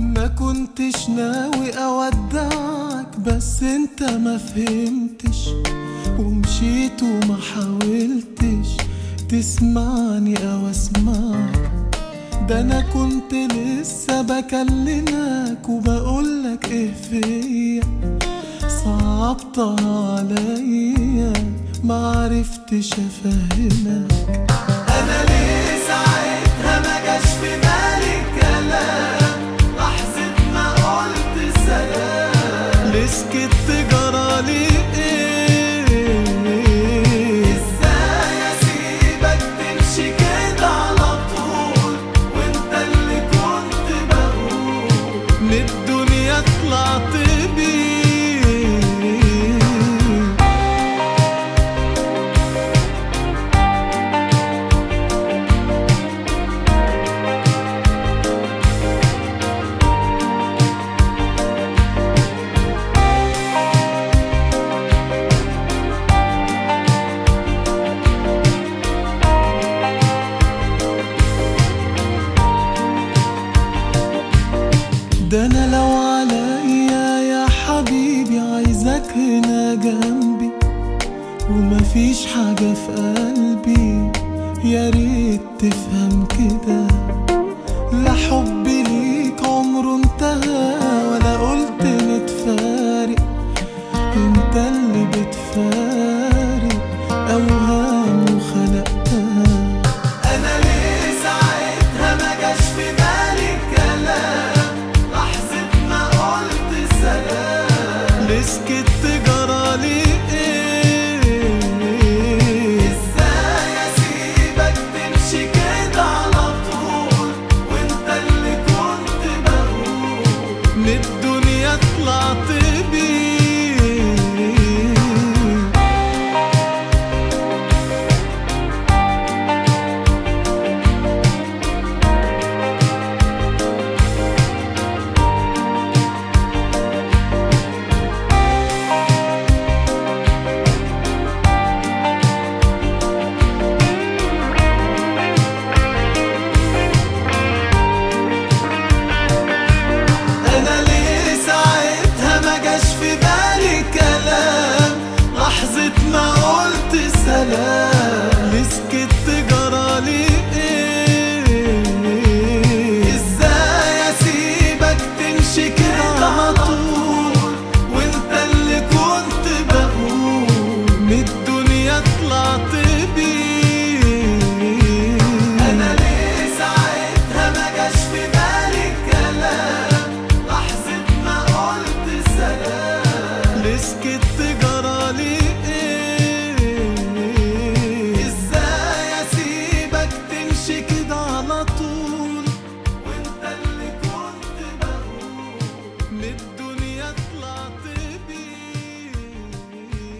ما كنتش ناوي أودعك بس أنت ما فهمتش. ومشيت وما حاولتش تسمعني أو أسمعك. ده أنا كنت لسه بكلمك وبقولك إيه فيا. صعبتها عليا معرفتش أفهمك. أنا ليه ده أنا لو عليا يا حبيبي عايزك هنا جنبي. ومفيش حاجة في قلبي. يا ريت تفهم كده. Herkes gitti love.